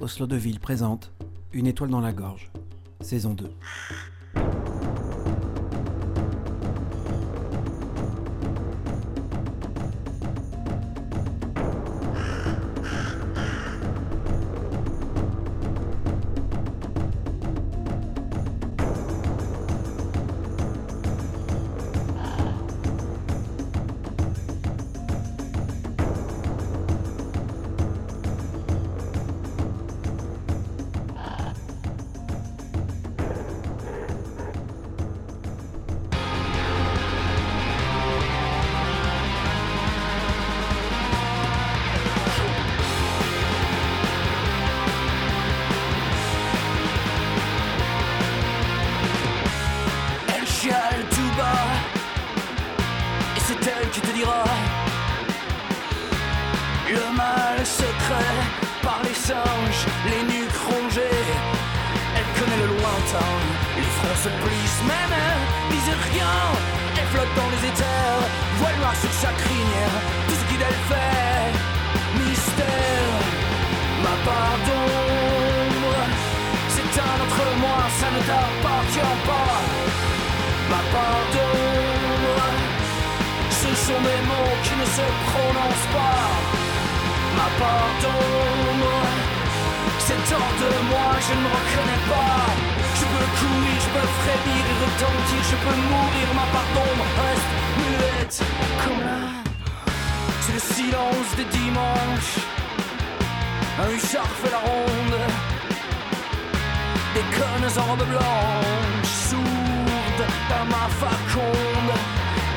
Oslo de Ville présente Une étoile dans la gorge, saison 2.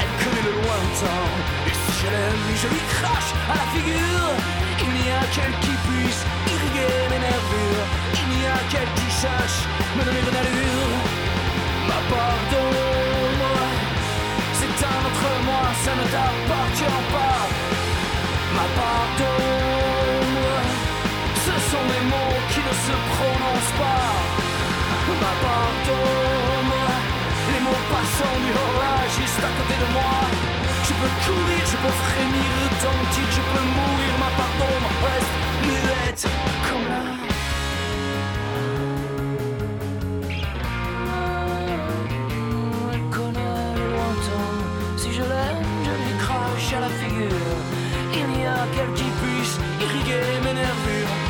Elle connaît le lointain, et si je l'aime, je lui crache à la figure. Il n'y a qu'elle qui puisse irriguer mes nervures. Il n'y a qu'elle qui sache me donner une allure. Ma part d'ombre, c'est un autre moi, ça ne t'appartient pas. Ma part d'ombre, ce sont des mots qui ne se prononcent pas. Ma part d'ombre, passant du orage juste à côté de moi. Je peux courir, je peux frémir, retentir, je peux mourir. Ma part d'ombre reste muette comme là. À la figure. Il n'y a qu'elle qui puisse irriguer mes nervures.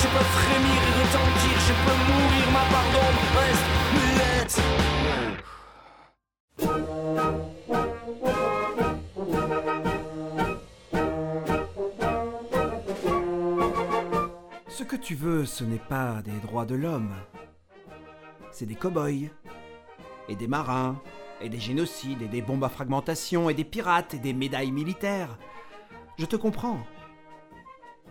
Je peux frémir et retentir, je peux mourir, ma muette. Ce que tu veux, ce n'est pas des droits de l'homme. C'est des cow-boys, et des marins, et des génocides, et des bombes à fragmentation, et des pirates, et des médailles militaires. Je te comprends.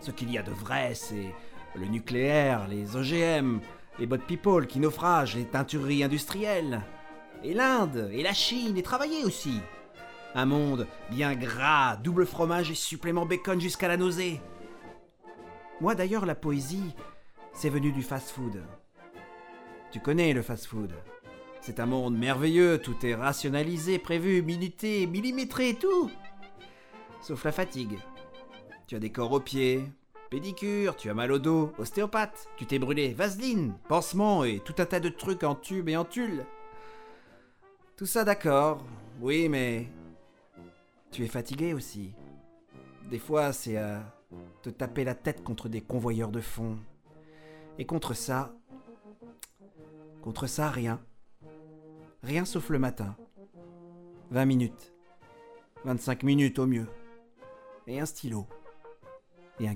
Ce qu'il y a de vrai, c'est le nucléaire, les OGM, les boat people qui naufragent, les teintureries industrielles. Et l'Inde, et la Chine, et travailler aussi. Un monde bien gras, double fromage et supplément bacon jusqu'à la nausée. Moi d'ailleurs, la poésie, c'est venu du fast-food. Tu connais le fast-food. C'est un monde merveilleux, tout est rationalisé, prévu, minuté, millimétré, tout. Sauf la fatigue. Tu as des corps aux pieds, pédicure, tu as mal au dos, ostéopathe, tu t'es brûlé, vaseline, pansement et tout un tas de trucs en tube et en tulle. Tout ça d'accord, oui, mais tu es fatigué aussi. Des fois, c'est à te taper la tête contre des convoyeurs de fond. Et contre ça, contre ça, rien. Rien sauf le matin. 20 minutes. 25 minutes au mieux. Et un stylo. Et un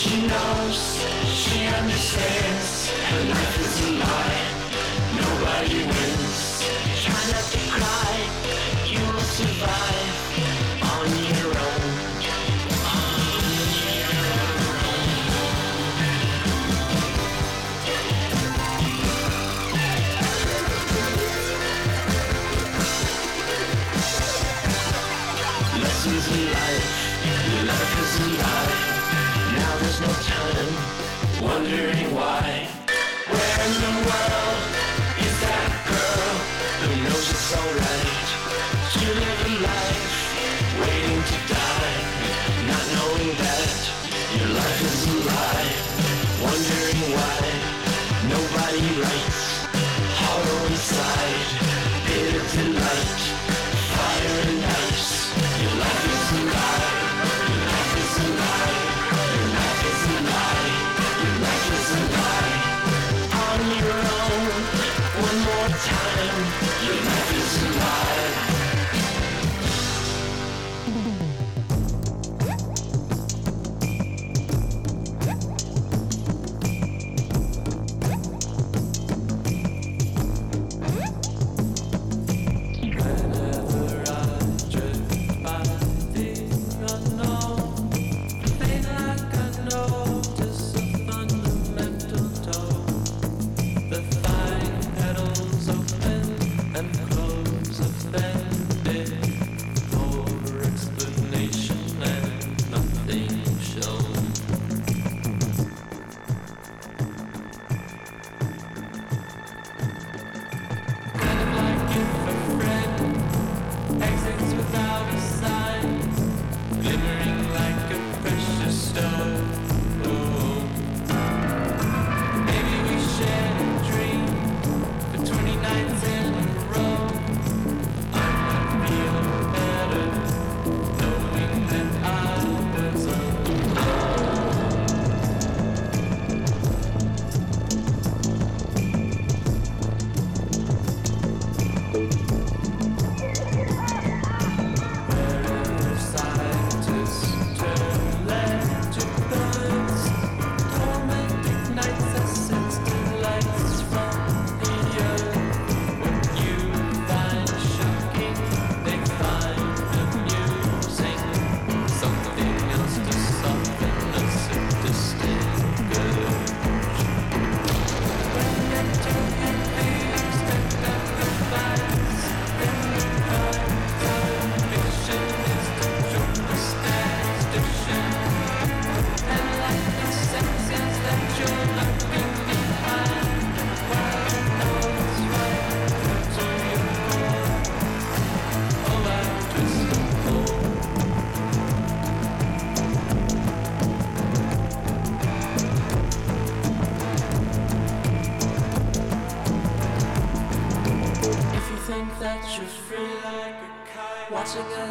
She knows, she understands, her life is a lie. wondering why. Where in the world is that girl who knows it's alright?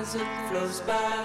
as it flows by.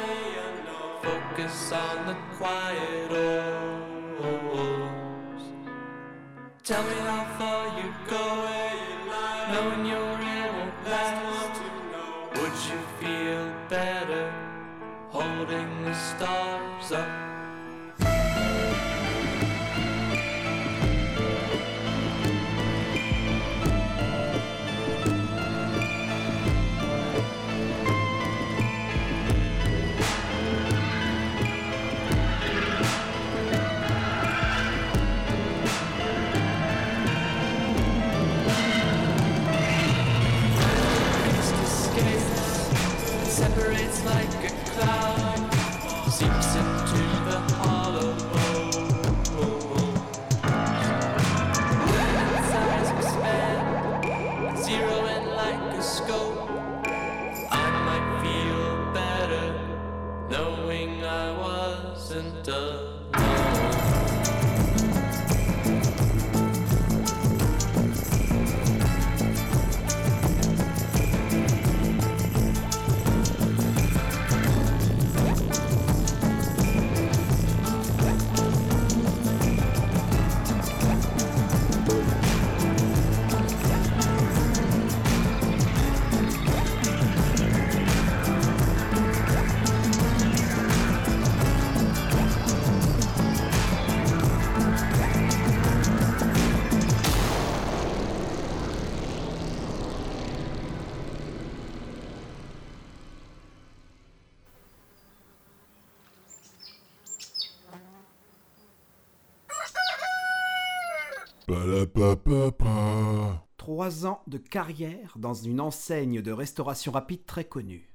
Trois ans de carrière dans une enseigne de restauration rapide très connue.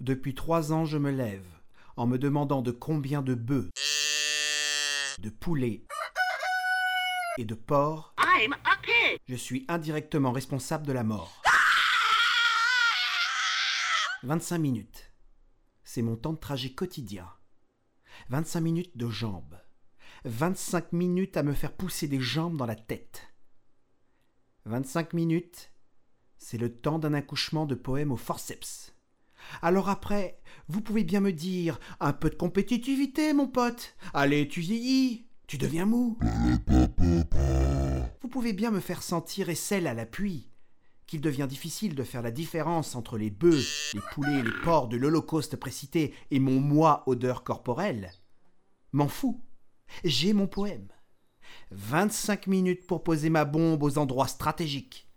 Depuis trois ans, je me lève en me demandant de combien de bœufs, de poulets et de porcs je suis indirectement responsable de la mort. 25 minutes. C'est mon temps de trajet quotidien. 25 minutes de jambes. 25 minutes à me faire pousser des jambes dans la tête. 25 minutes, c'est le temps d'un accouchement de poème au forceps. Alors après, vous pouvez bien me dire un peu de compétitivité, mon pote. Allez, tu vieillis, tu deviens mou. Vous pouvez bien me faire sentir aisselle à l'appui qu'il devient difficile de faire la différence entre les bœufs, les poulets, les porcs de l'Holocauste précité et mon moi odeur corporelle. M'en fous. J'ai mon poème. 25 minutes pour poser ma bombe aux endroits stratégiques.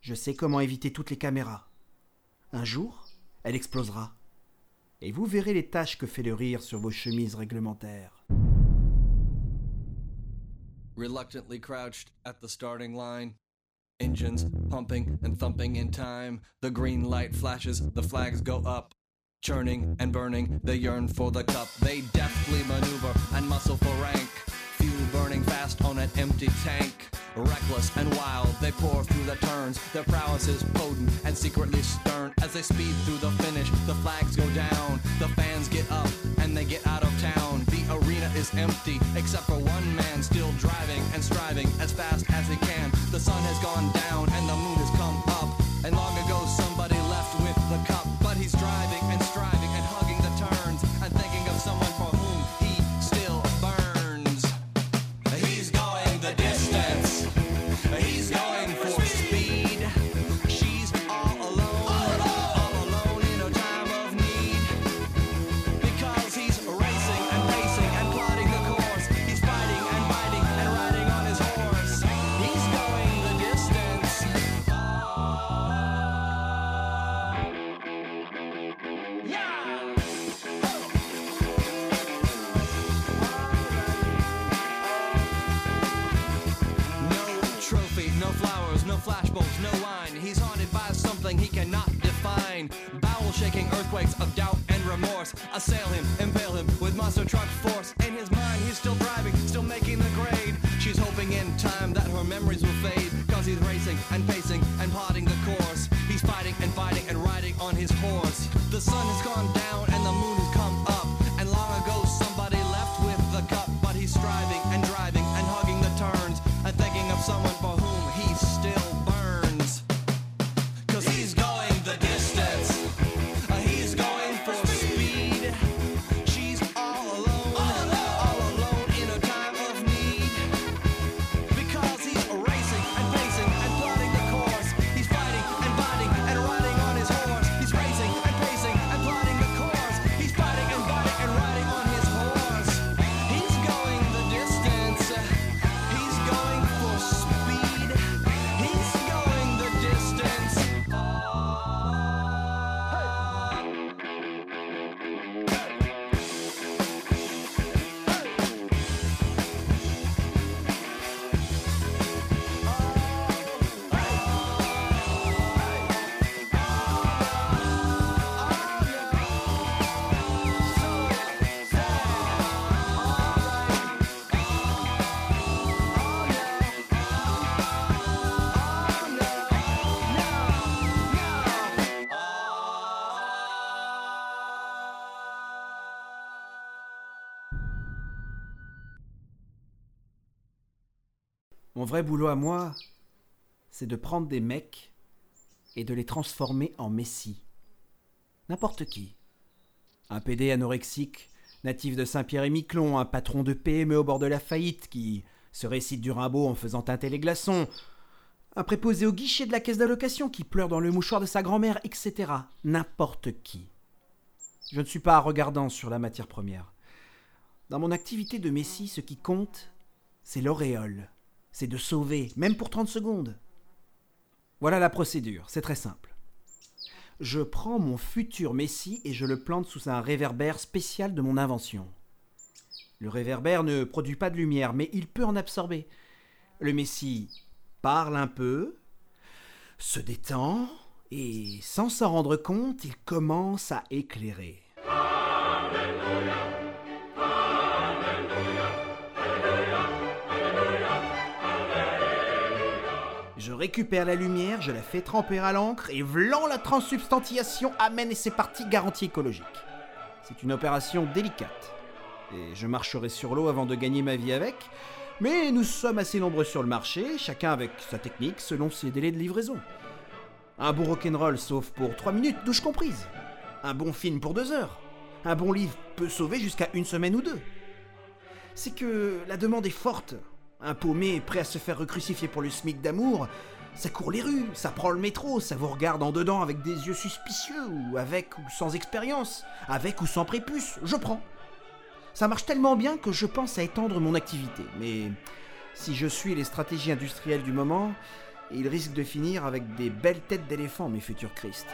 Je sais comment éviter toutes les caméras. Un jour, elle explosera. Et vous verrez les taches que fait le rire sur vos chemises réglementaires. Reluctantly crouched at the starting line. Engines pumping and thumping in time. The green light flashes, the flags go up. Churning and burning, they yearn for the cup. They deftly maneuver and muscle for rank. Fuel burning fast on an empty tank. Reckless and wild, they pour through the turns. Their prowess is potent and secretly stern. As they speed through the finish, the flags go down. The fans get up and they get out of town. The arena is empty, except for one man still driving and striving as fast as he can. The sun has gone down and the moon has come up. And long ago, somebody no flowers, no flashbulbs, no wine. He's haunted by something he cannot define. Bowel shaking earthquakes of doubt and remorse assail him, impale him with monster truck force. In his mind, he's still driving, still making the grade. She's hoping in time that her memories will fade. Cause he's racing and pacing and plotting the course. He's fighting and fighting and riding on his horse. The sun has gone down vrai boulot à moi, c'est de prendre des mecs et de les transformer en messies. N'importe qui. Un PD anorexique, natif de Saint-Pierre-et-Miquelon, un patron de PME au bord de la faillite qui se récite du Rimbaud en faisant teinter les glaçons, un préposé au guichet de la caisse d'allocation qui pleure dans le mouchoir de sa grand-mère, etc. N'importe qui. Je ne suis pas regardant sur la matière première. Dans mon activité de messie, ce qui compte, c'est l'auréole. C'est de sauver, même pour 30 secondes. Voilà la procédure, c'est très simple. Je prends mon futur messie et je le plante sous un réverbère spécial de mon invention. Le réverbère ne produit pas de lumière, mais il peut en absorber. Le Messie parle un peu, se détend, et sans s'en rendre compte, il commence à éclairer. Je récupère la lumière, je la fais tremper à l'encre et vlan la transsubstantiation amène et c'est parti garantie écologique. C'est une opération délicate. Et je marcherai sur l'eau avant de gagner ma vie avec, mais nous sommes assez nombreux sur le marché, chacun avec sa technique selon ses délais de livraison. Un bon rock'n'roll sauf pour 3 minutes, douche comprise. Un bon film pour 2 heures. Un bon livre peut sauver jusqu'à une semaine ou deux. C'est que la demande est forte. Un paumé prêt à se faire recrucifier pour le SMIC d'amour, ça court les rues, ça prend le métro, ça vous regarde en dedans avec des yeux suspicieux, ou avec ou sans expérience, avec ou sans prépuce, je prends. Ça marche tellement bien que je pense à étendre mon activité, mais si je suis les stratégies industrielles du moment, il risque de finir avec des belles têtes d'éléphants, mes futurs Christ.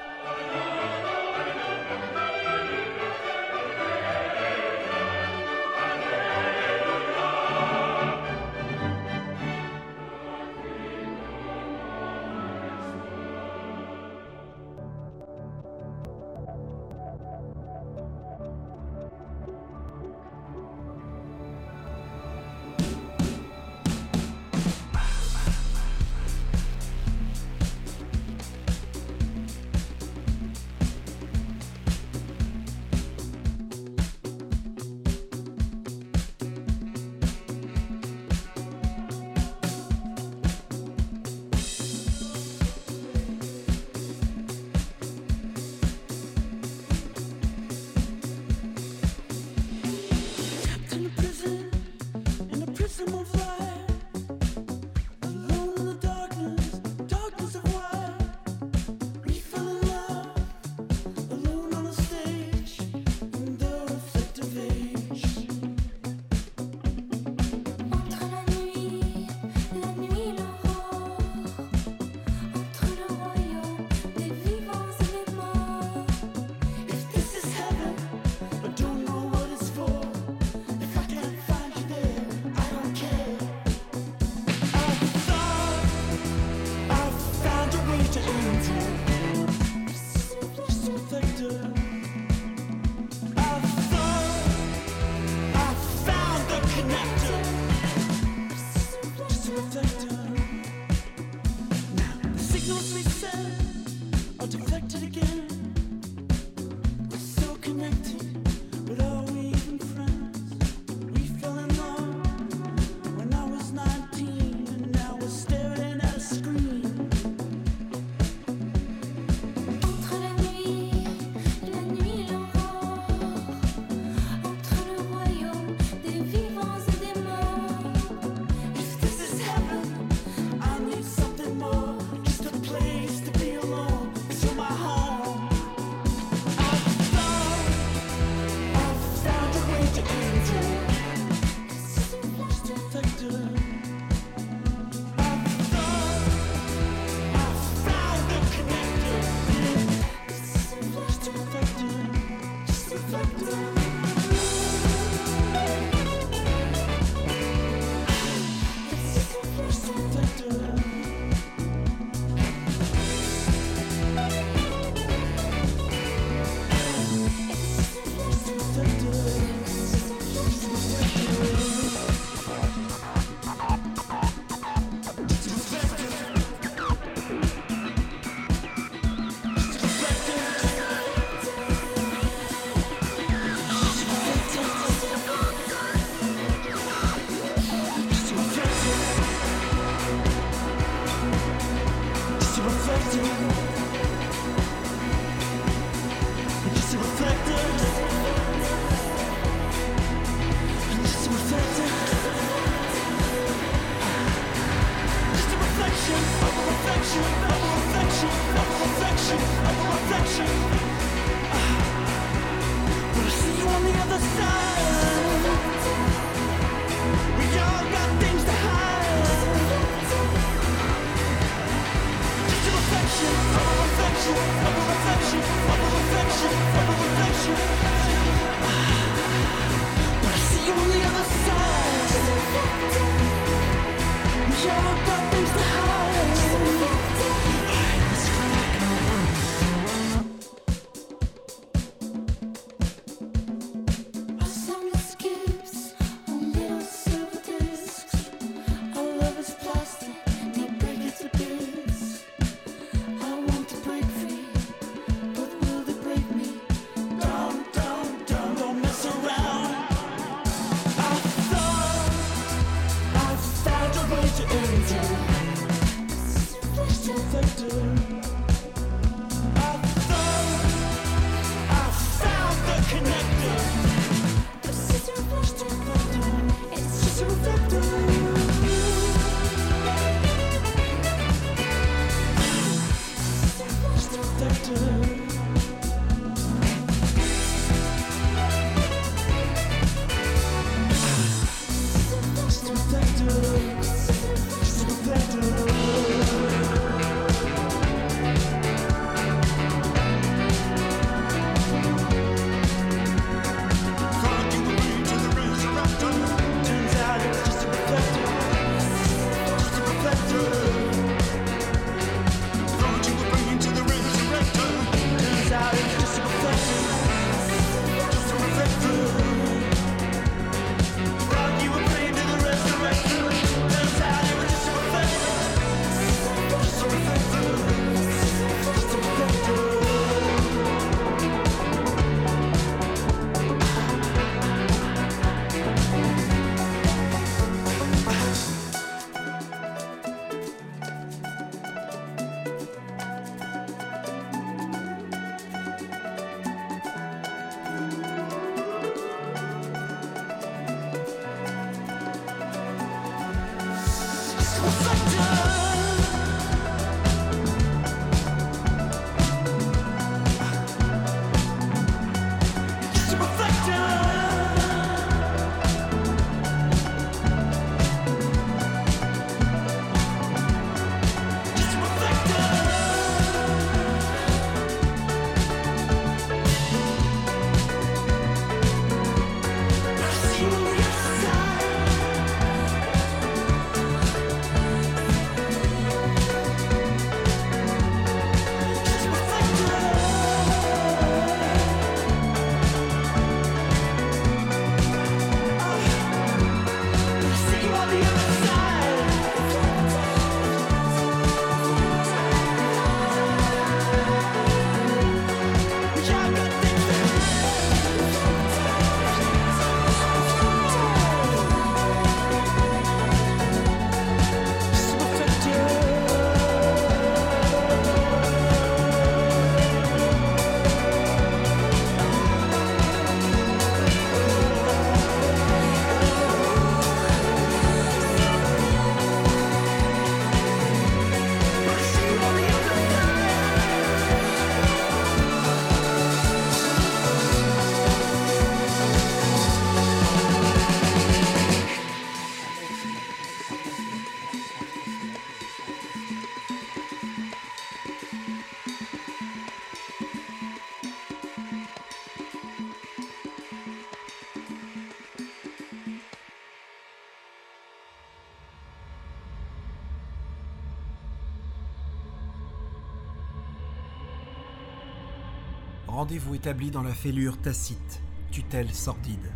Rendez-vous établi dans la fêlure tacite, tutelle sordide.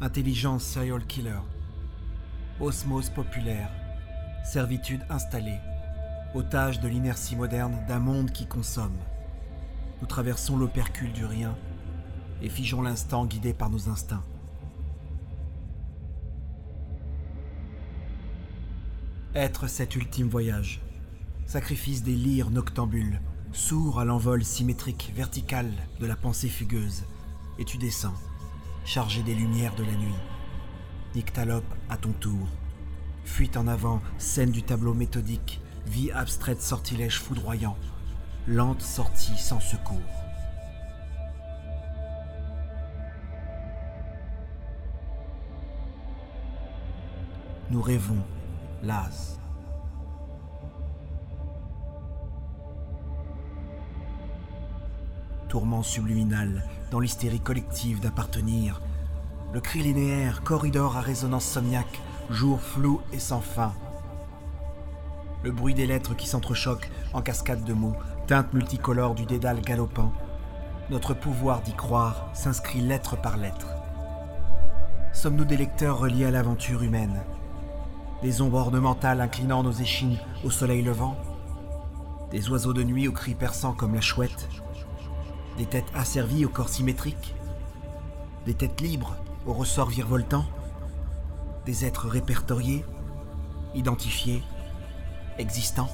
Intelligence serial killer. Osmose populaire. Servitude installée. Otage de l'inertie moderne d'un monde qui consomme. Nous traversons l'opercule du rien et figeons l'instant guidé par nos instincts. Être cet ultime voyage. Sacrifice des lyres noctambules sourd à l'envol symétrique vertical de la pensée fugueuse, et tu descends, chargé des lumières de la nuit. Nyctalope à ton tour. Fuite en avant, scène du tableau méthodique, vie abstraite sortilège foudroyant, lente sortie sans secours. Nous rêvons, las, tourment subliminal, dans l'hystérie collective d'appartenir. Le cri linéaire, corridor à résonance somniaque, jour flou et sans fin. Le bruit des lettres qui s'entrechoquent en cascade de mots, teinte multicolore du dédale galopant. Notre pouvoir d'y croire s'inscrit lettre par lettre. Sommes-nous des lecteurs reliés à l'aventure humaine? Des ombres ornementales inclinant nos échines au soleil levant? Des oiseaux de nuit aux cris perçants comme la chouette? Des têtes asservies au corps symétrique, des têtes libres au ressort virevoltant, des êtres répertoriés, identifiés, existants.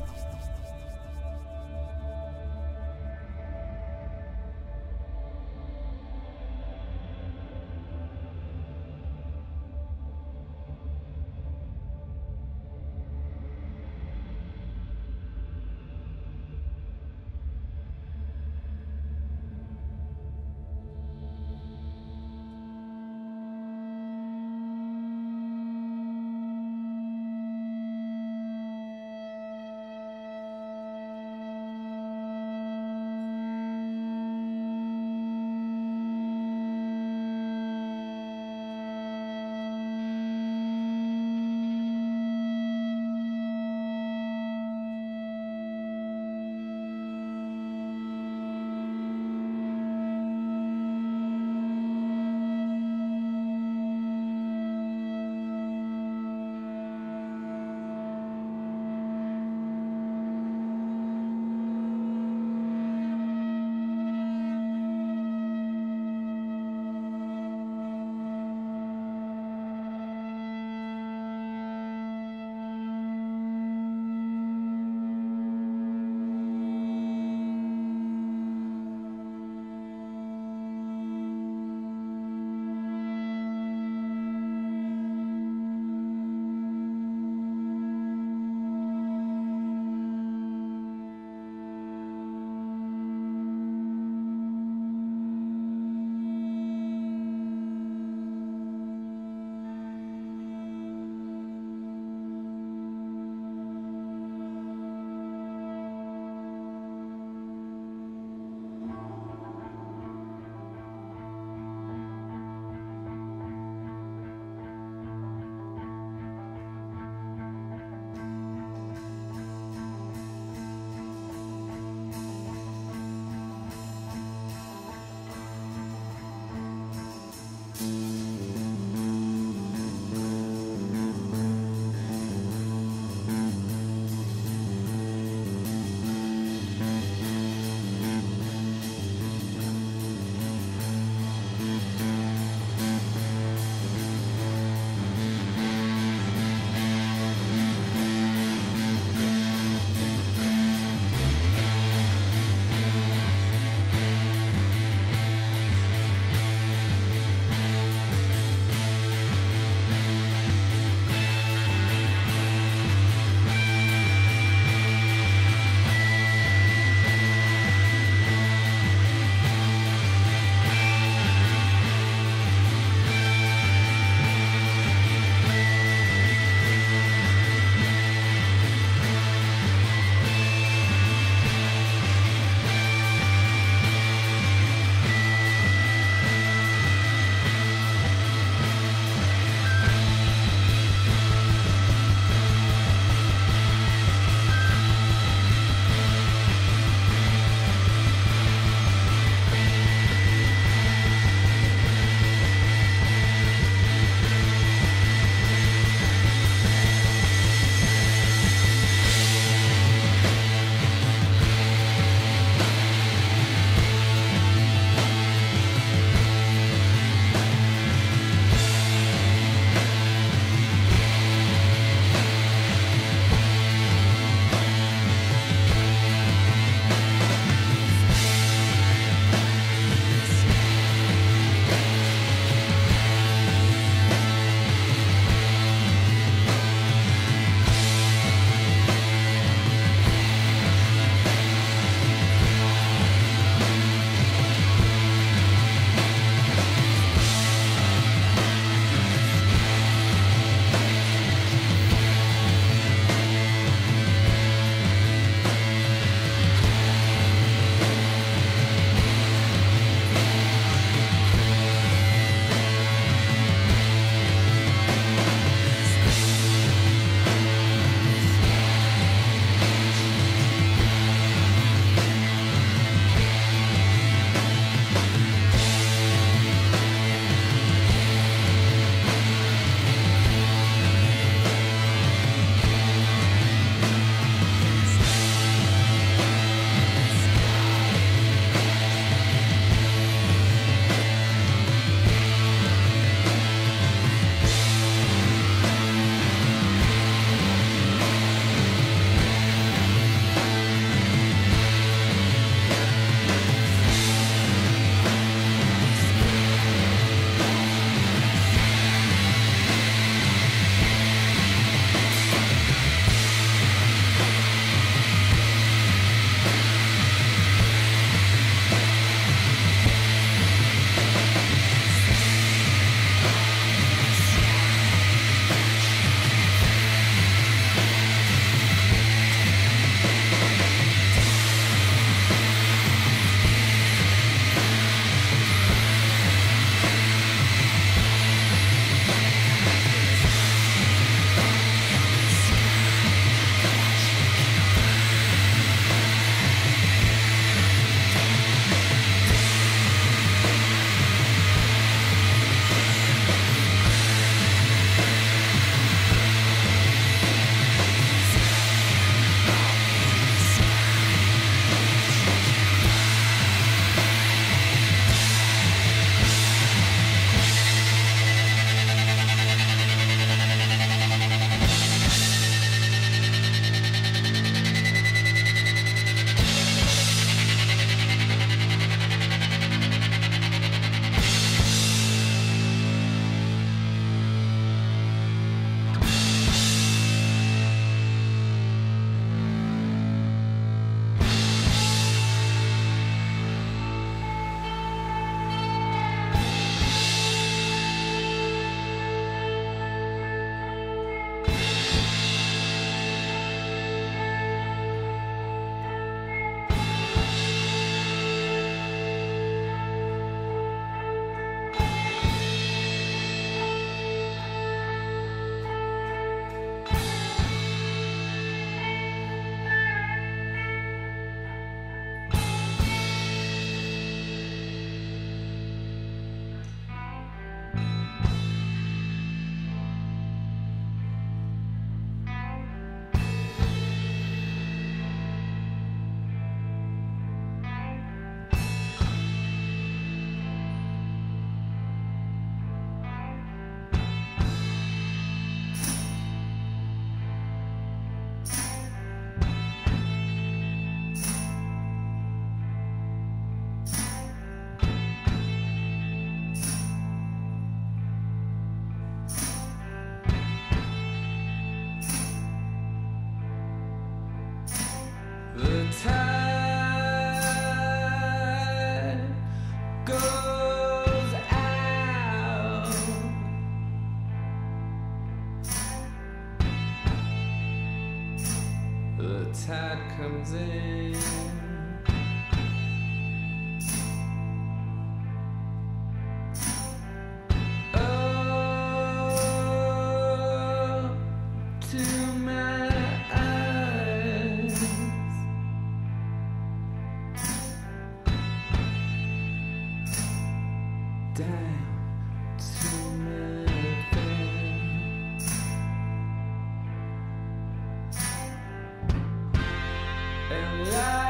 And I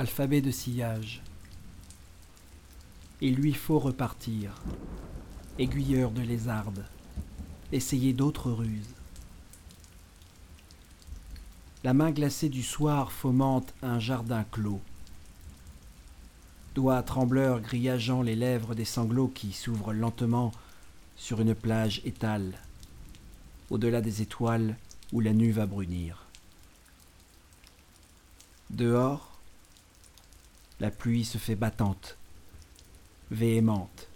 Alphabet de sillage. Il lui faut repartir. Aiguilleur de lézarde. Essayer d'autres ruses. La main glacée du soir fomente un jardin clos. Doigts trembleurs grillageant les lèvres des sanglots qui s'ouvrent lentement sur une plage étale, au-delà des étoiles où la nuit va brunir. Dehors, la pluie se fait battante, véhémente,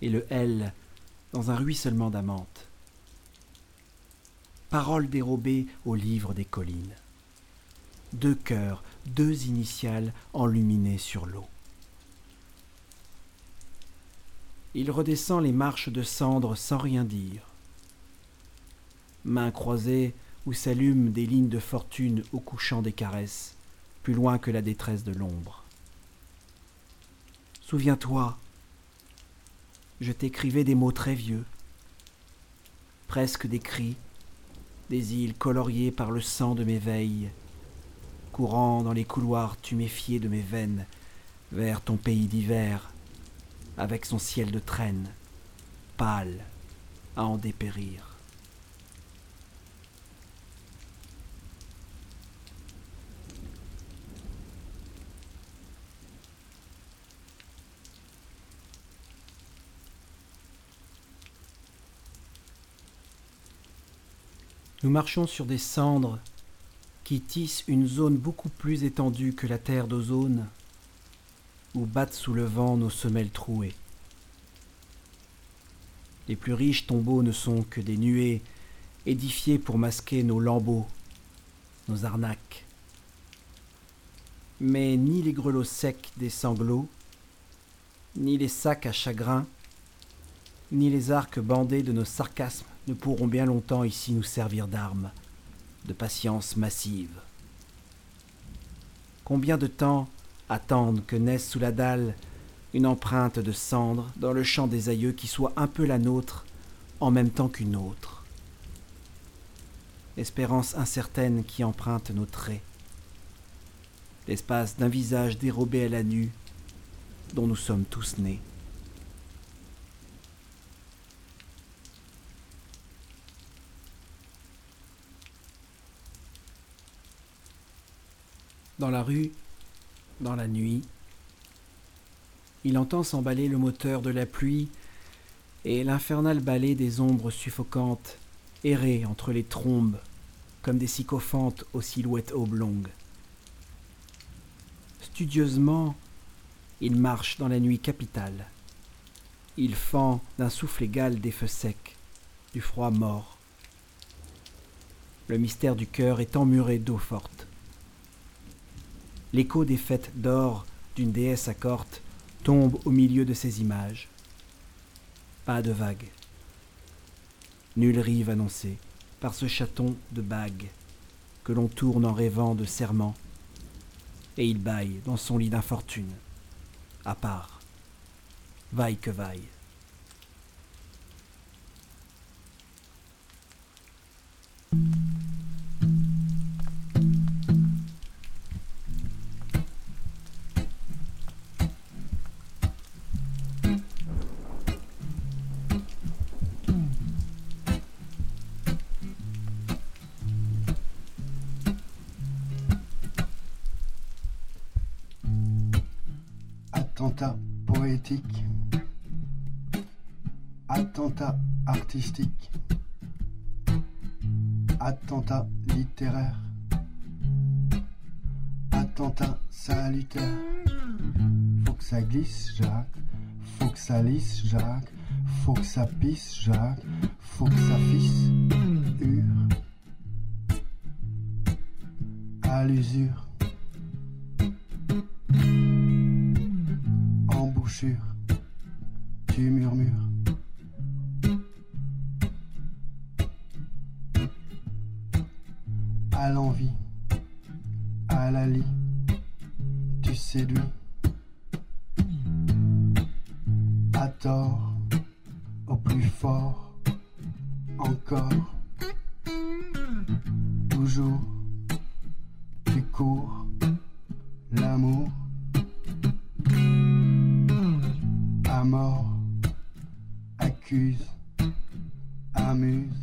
et le L dans un ruissellement d'amante. Paroles dérobées au livre des collines. Deux cœurs, deux initiales enluminées sur l'eau. Il redescend les marches de cendres sans rien dire. Mains croisées où s'allument des lignes de fortune au couchant des caresses plus loin que la détresse de l'ombre. Souviens-toi, je t'écrivais des mots très vieux, presque des cris, des îles coloriées par le sang de mes veilles, courant dans les couloirs tuméfiés de mes veines vers ton pays d'hiver, avec son ciel de traîne, pâle à en dépérir. Nous marchons sur des cendres qui tissent une zone beaucoup plus étendue que la terre d'ozone, où battent sous le vent nos semelles trouées. Les plus riches tombeaux ne sont que des nuées édifiées pour masquer nos lambeaux, nos arnaques. Mais ni les grelots secs des sanglots, ni les sacs à chagrin, ni les arcs bandés de nos sarcasmes ne pourront bien longtemps ici nous servir d'armes, de patience massive. Combien de temps attendre que naisse sous la dalle une empreinte de cendre dans le champ des aïeux qui soit un peu la nôtre en même temps qu'une autre? Espérance incertaine qui emprunte nos traits, l'espace d'un visage dérobé à la nue dont nous sommes tous nés. Dans la rue, dans la nuit, il entend s'emballer le moteur de la pluie et l'infernal balai des ombres suffocantes errer entre les trombes comme des sycophantes aux silhouettes oblongues. Studieusement, il marche dans la nuit capitale. Il fend d'un souffle égal des feux secs, du froid mort. Le mystère du cœur est emmuré d'eau forte. L'écho des fêtes d'or d'une déesse accorte tombe au milieu de ces images. Pas de vagues. Nulle rive annoncée par ce chaton de bagues que l'on tourne en rêvant de serments, et il baille dans son lit d'infortune, à part, vaille que vaille. Attentat artistique. Attentat littéraire. Attentat salutaire. Faut que ça glisse, Jacques. Faut que ça lisse, Jacques. Faut que ça pisse, Jacques. Faut que ça fisse. Hure. À l'usure. Tu murmures. À l'envie. À la lit. Tu séduis. À tort. Au plus fort. Encore. Toujours. Tu cours. L'amour. Kiss, amuse.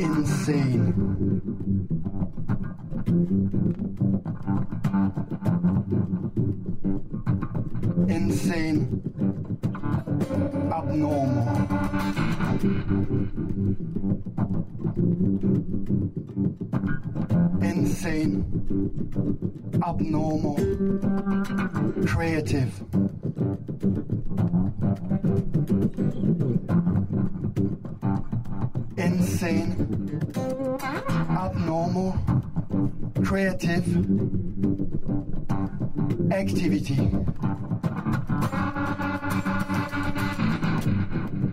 Insane. Insane. Abnormal. Abnormal. Creative. Insane. Abnormal. Creative. Activity.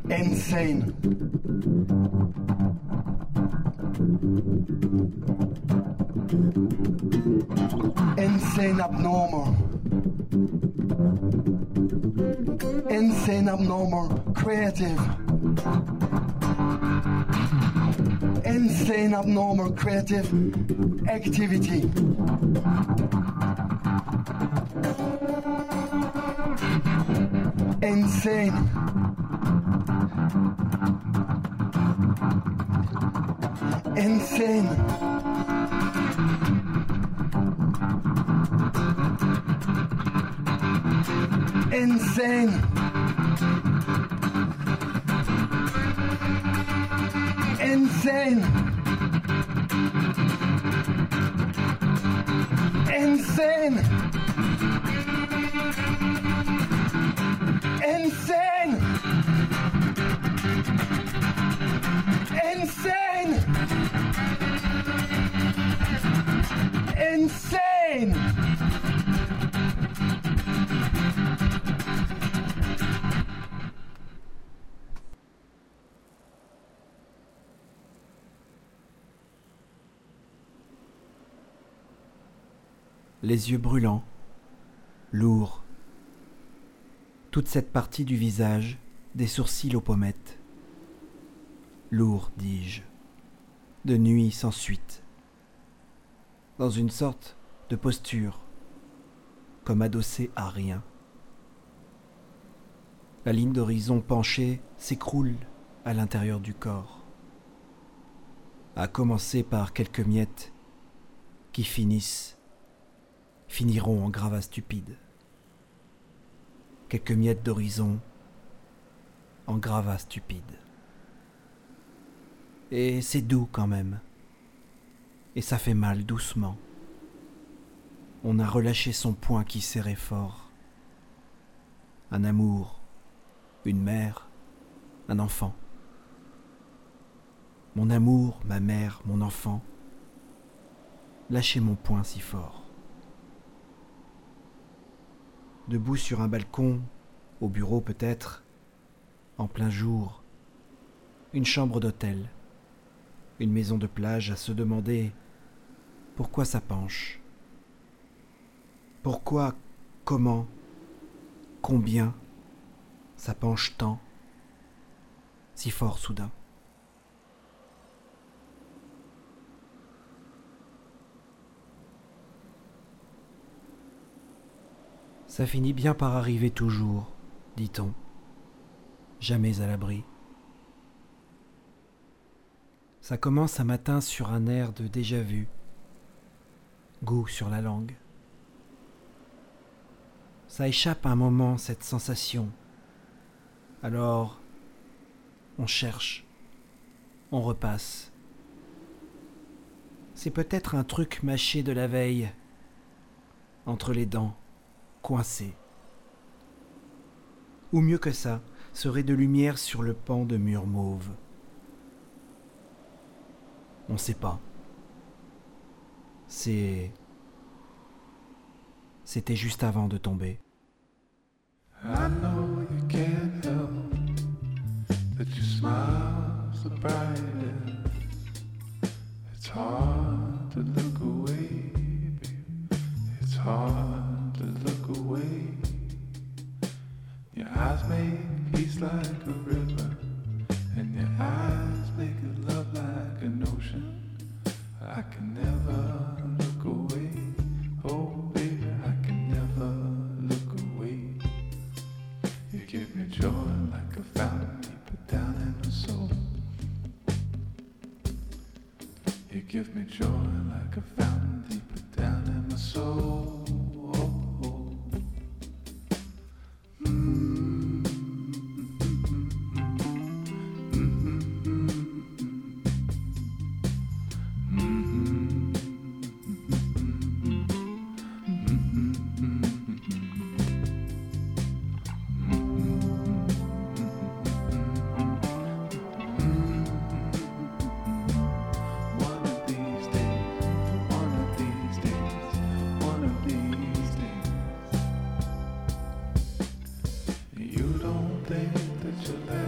Insane. Insane abnormal. Insane abnormal. Creative. Insane abnormal creative activity. Insane. Insane. Insane. Insane. Insane. Insane. Insane. Les yeux brûlants, lourds. Toute cette partie du visage, des sourcils aux pommettes. Lourd, dis-je, de nuit sans suite. Dans une sorte de posture, comme adossé à rien. La ligne d'horizon penchée s'écroule à l'intérieur du corps. À commencer par quelques miettes qui finissent finiront en gravats stupides. Quelques miettes d'horizon en gravats stupides. Et c'est doux quand même. Et ça fait mal doucement. On a relâché son poing qui serrait fort. Un amour, une mère, un enfant. Mon amour, ma mère, mon enfant. lâcher mon poing si fort. Debout sur un balcon, au bureau peut-être, en plein jour, une chambre d'hôtel, une maison de plage à se demander pourquoi ça penche, pourquoi, comment, combien ça penche tant, si fort soudain. Ça finit bien par arriver toujours, dit-on, jamais à l'abri. Ça commence un matin sur un air de déjà-vu, goût sur la langue. Ça échappe un moment, cette sensation. Alors, on cherche, on repasse. C'est peut-être un truc mâché de la veille, entre les dents coincé. Ou mieux que ça, serait de lumière sur le pan de mur mauve. On ne sait pas. C'est. C'était juste avant de tomber. I know you can't help that you smile so bright. It's hard to look away. It's hard. Make peace like a river, and your eyes make love like an ocean. I can never look away. Oh, baby, I can never look away. You give me joy like a fountain deep down in my soul. You give me joy like a fountain deep down in my soul. that you love.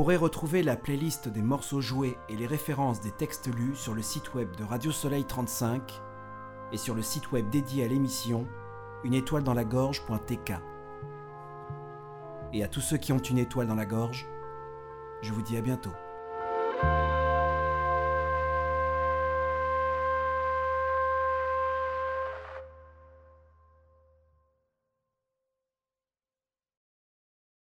Pourrez retrouver la playlist des morceaux joués et les références des textes lus sur le site web de Radio Soleil 35 et sur le site web dédié à l'émission une étoile dans la gorge.tk. Et à tous ceux qui ont une étoile dans la gorge, je vous dis à bientôt.